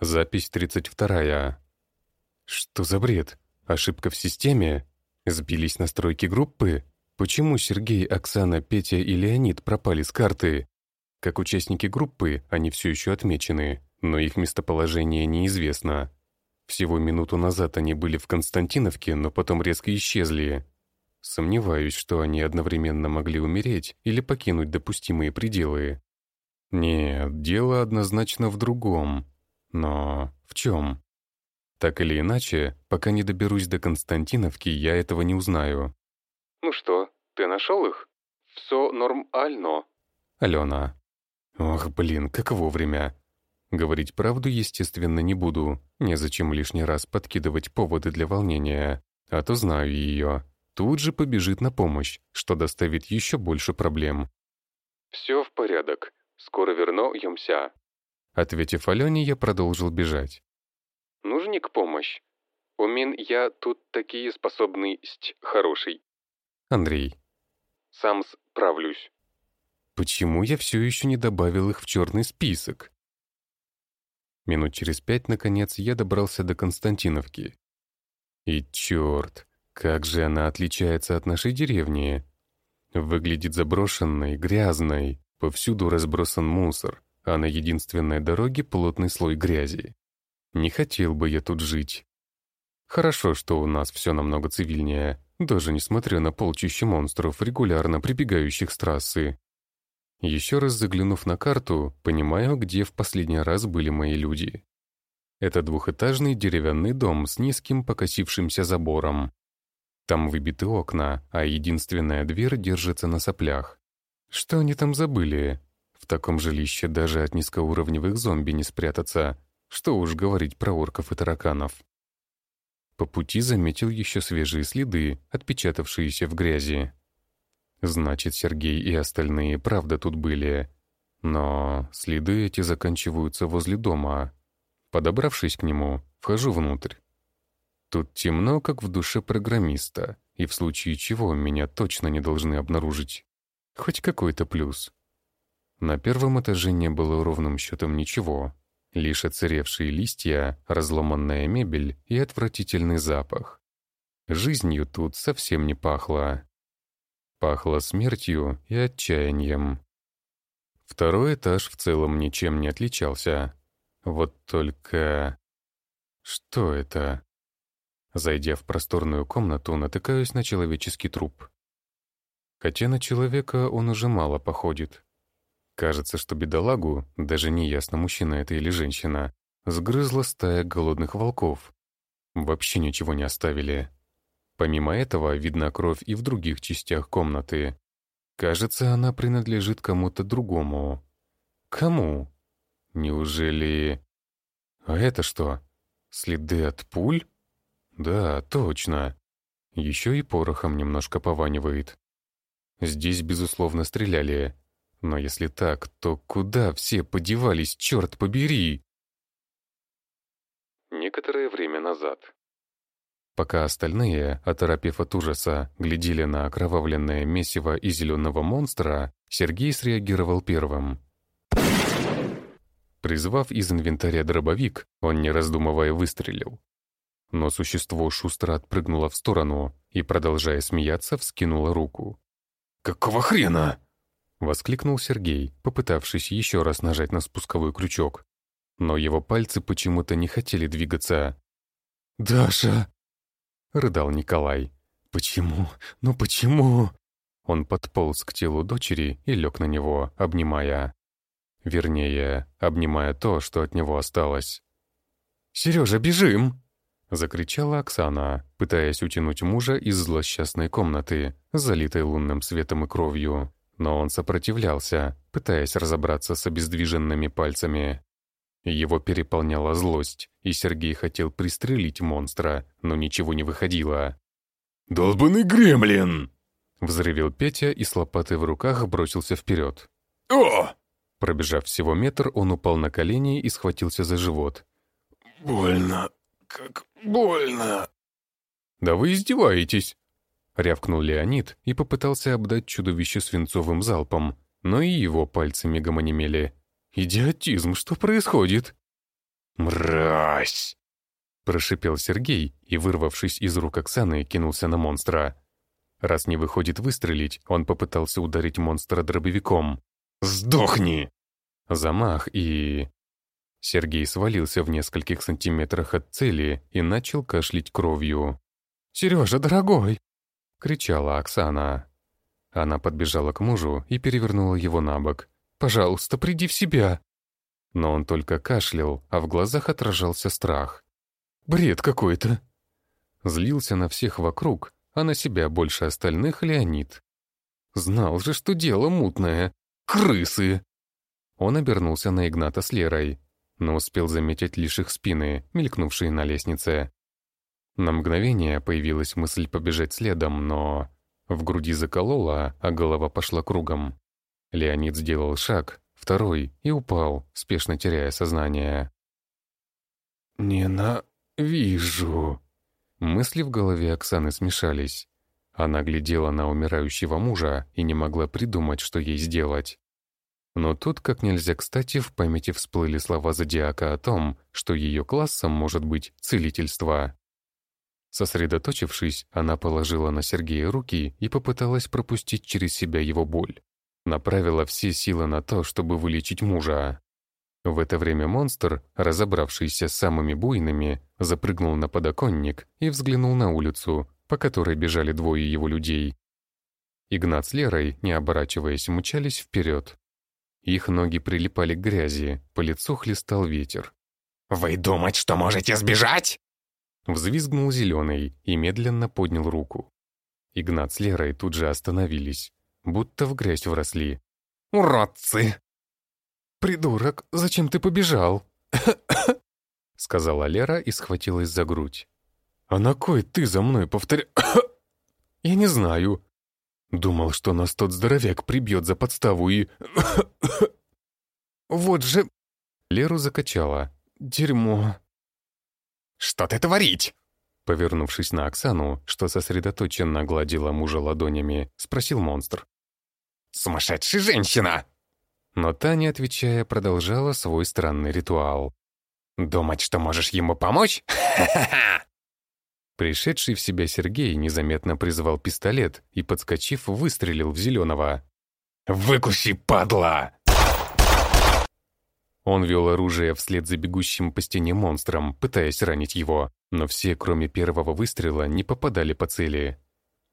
Запись 32. Что за бред? Ошибка в системе? Сбились настройки группы? Почему Сергей, Оксана, Петя и Леонид пропали с карты? Как участники группы, они все еще отмечены, но их местоположение неизвестно. Всего минуту назад они были в Константиновке, но потом резко исчезли. Сомневаюсь, что они одновременно могли умереть или покинуть допустимые пределы. Нет, дело однозначно в другом. Но в чем? Так или иначе, пока не доберусь до Константиновки, я этого не узнаю. «Ну что, ты нашел их?» «Все нормально». Алена. Ох, блин, как вовремя. Говорить правду, естественно, не буду. Незачем лишний раз подкидывать поводы для волнения. А то знаю ее. Тут же побежит на помощь, что доставит еще больше проблем. «Все в порядок. Скоро вернемся». Ответив Алене, я продолжил бежать. «Нужник помощь? У мин я тут такие способность хороший». Андрей. «Сам справлюсь». Почему я все еще не добавил их в черный список? Минут через пять, наконец, я добрался до Константиновки. И черт, как же она отличается от нашей деревни. Выглядит заброшенной, грязной, повсюду разбросан мусор а на единственной дороге плотный слой грязи. Не хотел бы я тут жить. Хорошо, что у нас все намного цивильнее, даже несмотря на полчища монстров, регулярно прибегающих с трассы. Еще раз заглянув на карту, понимаю, где в последний раз были мои люди. Это двухэтажный деревянный дом с низким покосившимся забором. Там выбиты окна, а единственная дверь держится на соплях. Что они там забыли? В таком жилище даже от низкоуровневых зомби не спрятаться. Что уж говорить про орков и тараканов. По пути заметил еще свежие следы, отпечатавшиеся в грязи. Значит, Сергей и остальные правда тут были. Но следы эти заканчиваются возле дома. Подобравшись к нему, вхожу внутрь. Тут темно, как в душе программиста, и в случае чего меня точно не должны обнаружить. Хоть какой-то плюс. На первом этаже не было ровным счетом ничего. Лишь оцаревшие листья, разломанная мебель и отвратительный запах. Жизнью тут совсем не пахло. Пахло смертью и отчаянием. Второй этаж в целом ничем не отличался. Вот только... Что это? Зайдя в просторную комнату, натыкаюсь на человеческий труп. Хотя на человека он уже мало походит. Кажется, что бедолагу, даже не ясно, мужчина это или женщина, сгрызла стая голодных волков. Вообще ничего не оставили. Помимо этого, видна кровь и в других частях комнаты. Кажется, она принадлежит кому-то другому. Кому? Неужели... А это что? Следы от пуль? Да, точно. Еще и порохом немножко пованивает. Здесь, безусловно, стреляли. Но если так, то куда все подевались, черт побери? Некоторое время назад. Пока остальные, оторопев от ужаса, глядели на окровавленное месиво и зеленого монстра, Сергей среагировал первым. Призвав из инвентаря дробовик, он, не раздумывая, выстрелил. Но существо шустро отпрыгнуло в сторону и, продолжая смеяться, вскинуло руку. «Какого хрена?» — воскликнул Сергей, попытавшись еще раз нажать на спусковой крючок. Но его пальцы почему-то не хотели двигаться. «Даша!» — рыдал Николай. «Почему? Ну почему?» Он подполз к телу дочери и лег на него, обнимая. Вернее, обнимая то, что от него осталось. «Сережа, бежим!» — закричала Оксана, пытаясь утянуть мужа из злосчастной комнаты, залитой лунным светом и кровью но он сопротивлялся, пытаясь разобраться с обездвиженными пальцами. Его переполняла злость, и Сергей хотел пристрелить монстра, но ничего не выходило. «Долбанный гремлин!» Взрывел Петя и с лопатой в руках бросился вперед. «О!» Пробежав всего метр, он упал на колени и схватился за живот. «Больно, как больно!» «Да вы издеваетесь!» Рявкнул Леонид и попытался обдать чудовище свинцовым залпом, но и его пальцы мигом онемели. «Идиотизм, что происходит?» «Мразь!» Прошипел Сергей и, вырвавшись из рук Оксаны, кинулся на монстра. Раз не выходит выстрелить, он попытался ударить монстра дробовиком. «Сдохни!» Замах и... Сергей свалился в нескольких сантиметрах от цели и начал кашлять кровью. «Сережа, дорогой!» — кричала Оксана. Она подбежала к мужу и перевернула его на бок. «Пожалуйста, приди в себя!» Но он только кашлял, а в глазах отражался страх. «Бред какой-то!» Злился на всех вокруг, а на себя больше остальных Леонид. «Знал же, что дело мутное! Крысы!» Он обернулся на Игната с Лерой, но успел заметить лишь их спины, мелькнувшие на лестнице. На мгновение появилась мысль побежать следом, но... В груди закололо, а голова пошла кругом. Леонид сделал шаг, второй, и упал, спешно теряя сознание. «Ненавижу!» Мысли в голове Оксаны смешались. Она глядела на умирающего мужа и не могла придумать, что ей сделать. Но тут, как нельзя кстати, в памяти всплыли слова Зодиака о том, что ее классом может быть целительство. Сосредоточившись, она положила на Сергея руки и попыталась пропустить через себя его боль. Направила все силы на то, чтобы вылечить мужа. В это время монстр, разобравшийся с самыми буйными, запрыгнул на подоконник и взглянул на улицу, по которой бежали двое его людей. Игнат с Лерой, не оборачиваясь, мчались вперед. Их ноги прилипали к грязи, по лицу хлестал ветер. «Вы думать, что можете сбежать?» Взвизгнул зеленый и медленно поднял руку. Игнат с Лерой тут же остановились, будто в грязь вросли. «Уродцы!» «Придурок, зачем ты побежал?» Сказала Лера и схватилась за грудь. «А на кой ты за мной повторя...» «Я не знаю. Думал, что нас тот здоровяк прибьет за подставу и... Вот же... Леру закачала. Дерьмо. «Что ты творить?» Повернувшись на Оксану, что сосредоточенно гладила мужа ладонями, спросил монстр. «Сумасшедшая женщина!» Но та, не отвечая, продолжала свой странный ритуал. «Думать, что можешь ему помочь? Ха-ха-ха!» Пришедший в себя Сергей незаметно призвал пистолет и, подскочив, выстрелил в Зеленого. «Выкуси, падла!» Он вел оружие вслед за бегущим по стене монстром, пытаясь ранить его, но все, кроме первого выстрела, не попадали по цели.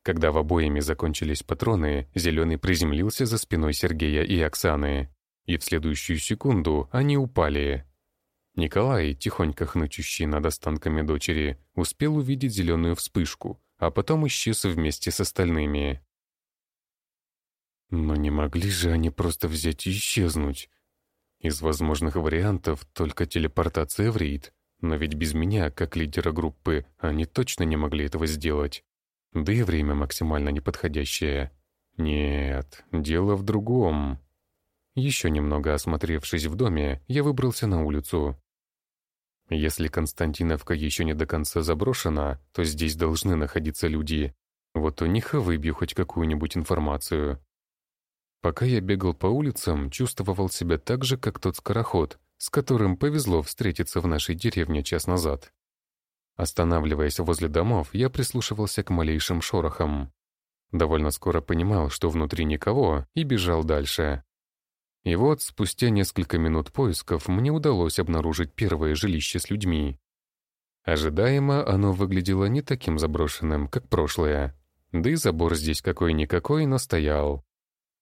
Когда в обоими закончились патроны, Зеленый приземлился за спиной Сергея и Оксаны, и в следующую секунду они упали. Николай, тихонько хнычущий над останками дочери, успел увидеть зеленую вспышку, а потом исчез вместе с остальными. Но не могли же они просто взять и исчезнуть. Из возможных вариантов только телепортация в рейд, но ведь без меня, как лидера группы, они точно не могли этого сделать. Да и время максимально неподходящее. Нет, дело в другом. Еще немного осмотревшись в доме, я выбрался на улицу. Если Константиновка еще не до конца заброшена, то здесь должны находиться люди. Вот у них и выбью хоть какую-нибудь информацию. Пока я бегал по улицам, чувствовал себя так же, как тот скороход, с которым повезло встретиться в нашей деревне час назад. Останавливаясь возле домов, я прислушивался к малейшим шорохам. Довольно скоро понимал, что внутри никого, и бежал дальше. И вот, спустя несколько минут поисков, мне удалось обнаружить первое жилище с людьми. Ожидаемо оно выглядело не таким заброшенным, как прошлое. Да и забор здесь какой-никакой, но стоял.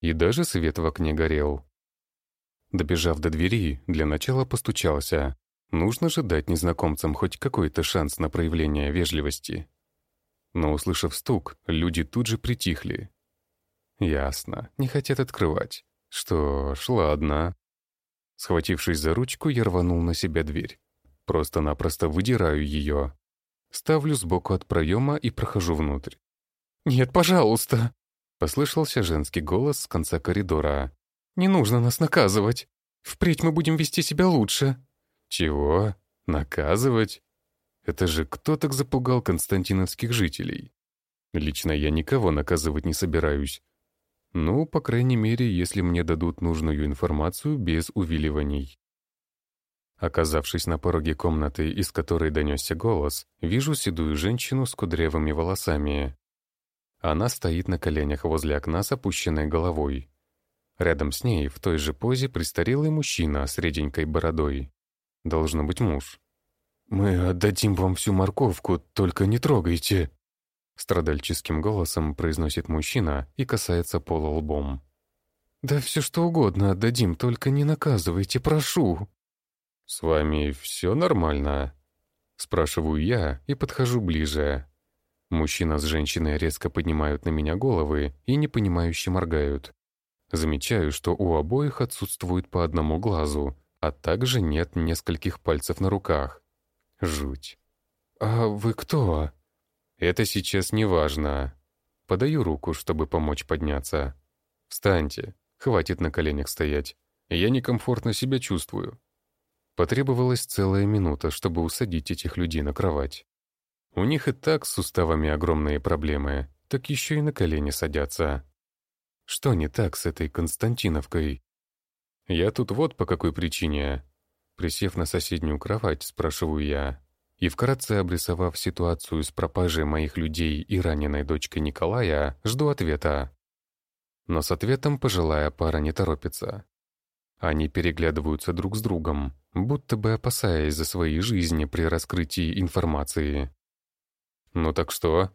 И даже свет в окне горел. Добежав до двери, для начала постучался. Нужно же дать незнакомцам хоть какой-то шанс на проявление вежливости. Но, услышав стук, люди тут же притихли. Ясно, не хотят открывать. Что ж, ладно. Схватившись за ручку, я рванул на себя дверь. Просто-напросто выдираю ее. Ставлю сбоку от проема и прохожу внутрь. «Нет, пожалуйста!» Послышался женский голос с конца коридора. «Не нужно нас наказывать. Впредь мы будем вести себя лучше». «Чего? Наказывать? Это же кто так запугал константиновских жителей? Лично я никого наказывать не собираюсь. Ну, по крайней мере, если мне дадут нужную информацию без увиливаний. Оказавшись на пороге комнаты, из которой донесся голос, вижу седую женщину с кудрявыми волосами. Она стоит на коленях возле окна с опущенной головой. Рядом с ней, в той же позе, престарелый мужчина с реденькой бородой. Должно быть муж. «Мы отдадим вам всю морковку, только не трогайте!» Страдальческим голосом произносит мужчина и касается пола лбом. «Да все что угодно отдадим, только не наказывайте, прошу!» «С вами все нормально?» Спрашиваю я и подхожу ближе. Мужчина с женщиной резко поднимают на меня головы и непонимающе моргают. Замечаю, что у обоих отсутствует по одному глазу, а также нет нескольких пальцев на руках. Жуть. «А вы кто?» «Это сейчас не важно. Подаю руку, чтобы помочь подняться. Встаньте, хватит на коленях стоять. Я некомфортно себя чувствую. Потребовалась целая минута, чтобы усадить этих людей на кровать. У них и так с суставами огромные проблемы, так еще и на колени садятся. Что не так с этой Константиновкой? Я тут вот по какой причине. Присев на соседнюю кровать, спрашиваю я. И вкратце обрисовав ситуацию с пропажей моих людей и раненой дочкой Николая, жду ответа. Но с ответом пожилая пара не торопится. Они переглядываются друг с другом, будто бы опасаясь за свои жизни при раскрытии информации. «Ну так что?»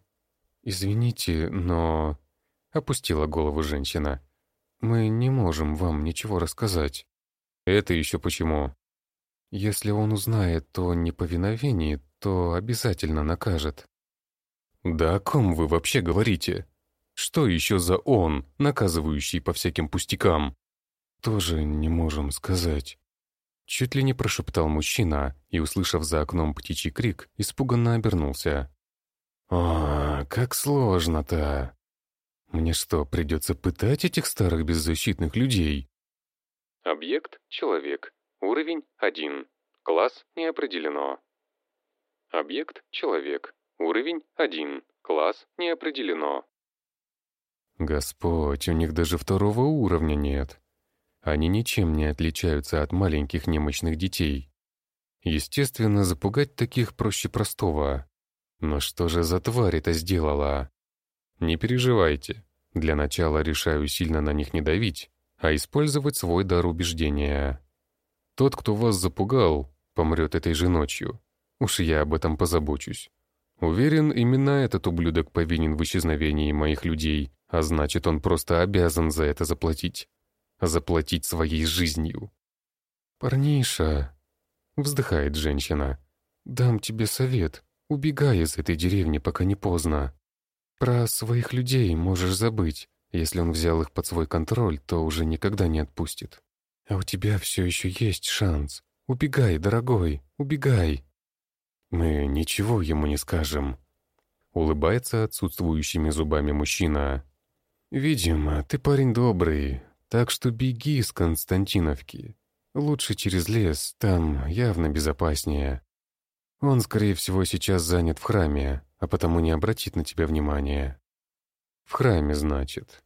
«Извините, но...» — опустила голову женщина. «Мы не можем вам ничего рассказать». «Это еще почему?» «Если он узнает о неповиновении, то обязательно накажет». «Да о ком вы вообще говорите? Что еще за он, наказывающий по всяким пустякам?» «Тоже не можем сказать». Чуть ли не прошептал мужчина и, услышав за окном птичий крик, испуганно обернулся. «О, как сложно-то! Мне что, придется пытать этих старых беззащитных людей?» Объект — человек. Уровень — 1. Класс не определено. Объект — человек. Уровень — 1. Класс не определено. Господь, у них даже второго уровня нет. Они ничем не отличаются от маленьких немощных детей. Естественно, запугать таких проще простого. Но что же за тварь это сделала? Не переживайте. Для начала решаю сильно на них не давить, а использовать свой дар убеждения. Тот, кто вас запугал, помрет этой же ночью. Уж я об этом позабочусь. Уверен, именно этот ублюдок повинен в исчезновении моих людей, а значит, он просто обязан за это заплатить заплатить своей жизнью. «Парниша», — вздыхает женщина, — «дам тебе совет. Убегай из этой деревни, пока не поздно. Про своих людей можешь забыть. Если он взял их под свой контроль, то уже никогда не отпустит. А у тебя все еще есть шанс. Убегай, дорогой, убегай». «Мы ничего ему не скажем», — улыбается отсутствующими зубами мужчина. «Видимо, ты парень добрый, так что беги с Константиновки. Лучше через лес, там явно безопаснее. Он, скорее всего, сейчас занят в храме, а потому не обратит на тебя внимания. В храме, значит.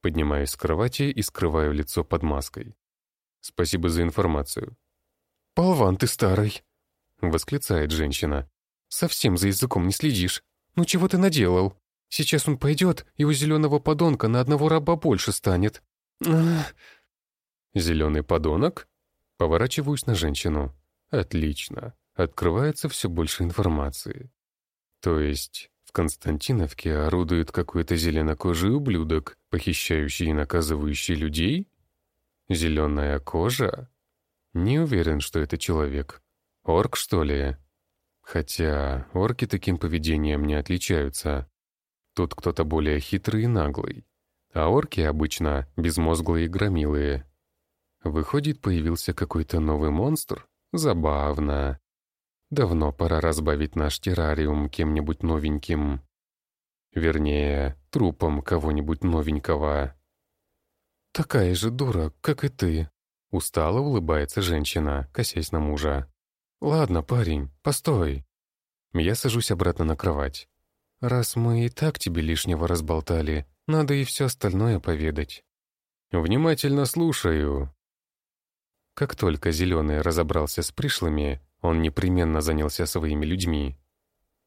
Поднимаюсь с кровати и скрываю лицо под маской. Спасибо за информацию. «Полван ты старый!» — восклицает женщина. «Совсем за языком не следишь. Ну чего ты наделал? Сейчас он пойдет, и у зеленого подонка на одного раба больше станет. Зеленый подонок? Поворачиваюсь на женщину. Отлично. Открывается все больше информации. То есть в Константиновке орудует какой-то зеленокожий ублюдок, похищающий и наказывающий людей? Зеленая кожа? Не уверен, что это человек. Орк, что ли? Хотя орки таким поведением не отличаются. Тут кто-то более хитрый и наглый а орки обычно безмозглые и громилые. Выходит, появился какой-то новый монстр? Забавно. Давно пора разбавить наш террариум кем-нибудь новеньким. Вернее, трупом кого-нибудь новенького. «Такая же дура, как и ты», — устало улыбается женщина, косясь на мужа. «Ладно, парень, постой». Я сажусь обратно на кровать. «Раз мы и так тебе лишнего разболтали, надо и все остальное поведать. Внимательно слушаю. Как только Зеленый разобрался с пришлыми, он непременно занялся своими людьми.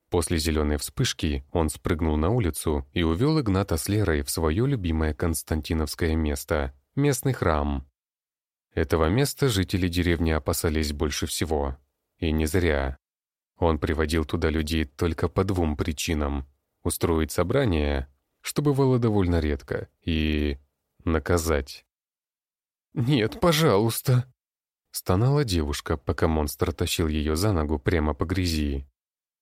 После зеленой вспышки он спрыгнул на улицу и увел Игната с Лерой в свое любимое константиновское место — местный храм. Этого места жители деревни опасались больше всего. И не зря. Он приводил туда людей только по двум причинам. Устроить собрание, что бывало довольно редко, и наказать. «Нет, пожалуйста!» Стонала девушка, пока монстр тащил ее за ногу прямо по грязи.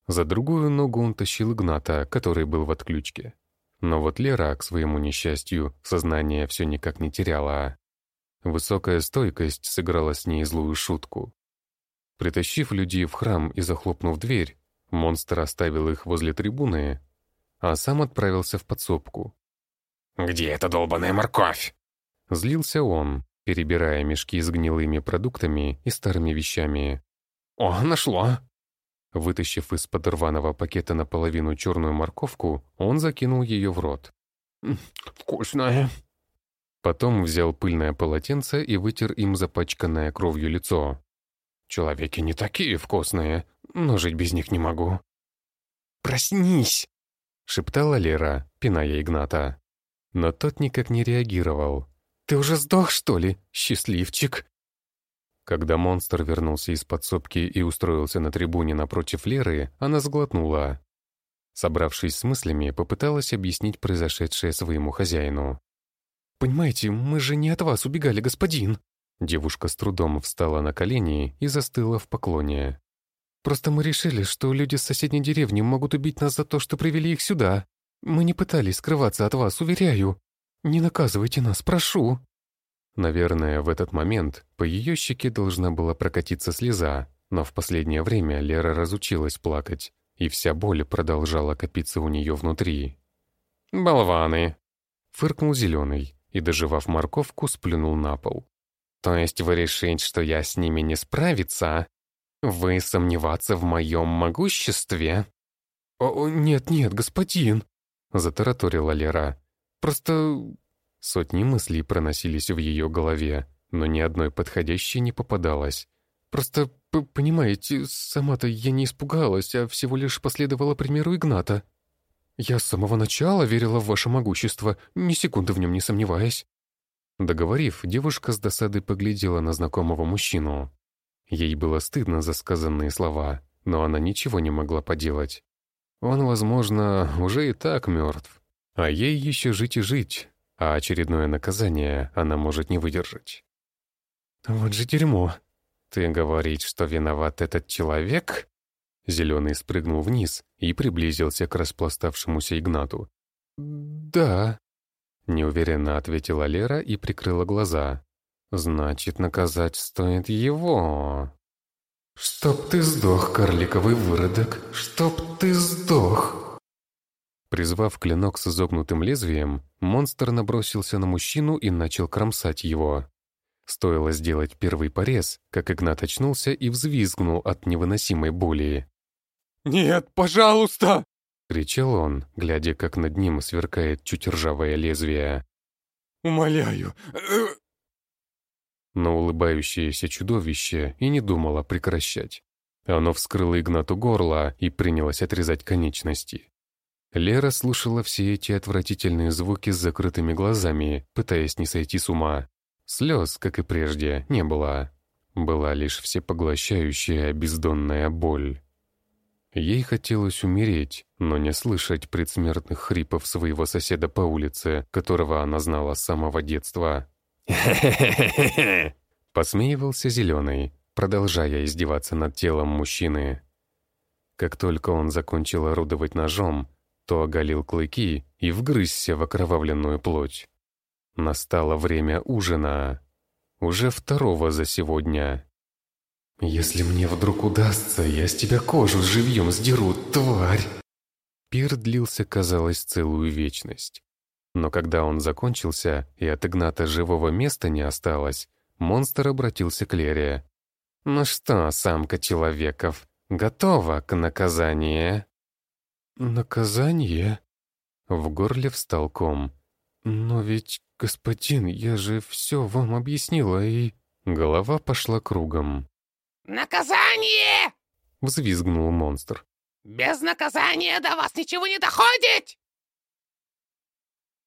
За другую ногу он тащил Игната, который был в отключке. Но вот Лера, к своему несчастью, сознание все никак не теряла. Высокая стойкость сыграла с ней злую шутку. Притащив людей в храм и захлопнув дверь, монстр оставил их возле трибуны, а сам отправился в подсобку. «Где эта долбаная морковь?» Злился он, перебирая мешки с гнилыми продуктами и старыми вещами. «О, нашло!» Вытащив из-под рваного пакета наполовину черную морковку, он закинул ее в рот. «Вкусная!» Потом взял пыльное полотенце и вытер им запачканное кровью лицо. «Человеки не такие вкусные, но жить без них не могу». «Проснись!» — шептала Лера, пиная Игната. Но тот никак не реагировал. «Ты уже сдох, что ли, счастливчик?» Когда монстр вернулся из подсобки и устроился на трибуне напротив Леры, она сглотнула. Собравшись с мыслями, попыталась объяснить произошедшее своему хозяину. «Понимаете, мы же не от вас убегали, господин!» Девушка с трудом встала на колени и застыла в поклоне. «Просто мы решили, что люди с соседней деревни могут убить нас за то, что привели их сюда. Мы не пытались скрываться от вас, уверяю. Не наказывайте нас, прошу!» Наверное, в этот момент по ее щеке должна была прокатиться слеза, но в последнее время Лера разучилась плакать, и вся боль продолжала копиться у нее внутри. «Болваны!» — фыркнул Зеленый и, доживав морковку, сплюнул на пол. «То есть вы решите, что я с ними не справиться? Вы сомневаться в моем могуществе?» «О, нет-нет, господин!» — затараторила Лера. «Просто Сотни мыслей проносились в ее голове, но ни одной подходящей не попадалось. «Просто, понимаете, сама-то я не испугалась, а всего лишь последовала примеру Игната. Я с самого начала верила в ваше могущество, ни секунды в нем не сомневаясь». Договорив, девушка с досадой поглядела на знакомого мужчину. Ей было стыдно за сказанные слова, но она ничего не могла поделать. Он, возможно, уже и так мертв, а ей еще жить и жить, а очередное наказание она может не выдержать. «Вот же дерьмо! Ты говоришь, что виноват этот человек?» Зеленый спрыгнул вниз и приблизился к распластавшемуся Игнату. «Да», — неуверенно ответила Лера и прикрыла глаза. «Значит, наказать стоит его». «Чтоб ты сдох, карликовый выродок! Чтоб ты сдох!» Призвав клинок с изогнутым лезвием, монстр набросился на мужчину и начал кромсать его. Стоило сделать первый порез, как Игнат очнулся и взвизгнул от невыносимой боли. «Нет, пожалуйста!» — кричал он, глядя, как над ним сверкает чуть ржавое лезвие. «Умоляю!» Но улыбающееся чудовище и не думало прекращать. Оно вскрыло Игнату горло и принялось отрезать конечности. Лера слушала все эти отвратительные звуки с закрытыми глазами, пытаясь не сойти с ума. Слез, как и прежде, не было. Была лишь всепоглощающая бездонная боль. Ей хотелось умереть, но не слышать предсмертных хрипов своего соседа по улице, которого она знала с самого детства. Посмеивался Зеленый, продолжая издеваться над телом мужчины. Как только он закончил орудовать ножом, то оголил клыки и вгрызся в окровавленную плоть. Настало время ужина, уже второго за сегодня. «Если мне вдруг удастся, я с тебя кожу живьем сдеру, тварь!» Пир длился, казалось, целую вечность. Но когда он закончился, и от Игната живого места не осталось, монстр обратился к Лере. «Ну что, самка человеков, готова к наказанию?» «Наказание?» В горле встал ком. «Но ведь, господин, я же все вам объяснила, и...» Голова пошла кругом. «Наказание!» — взвизгнул монстр. «Без наказания до вас ничего не доходит!»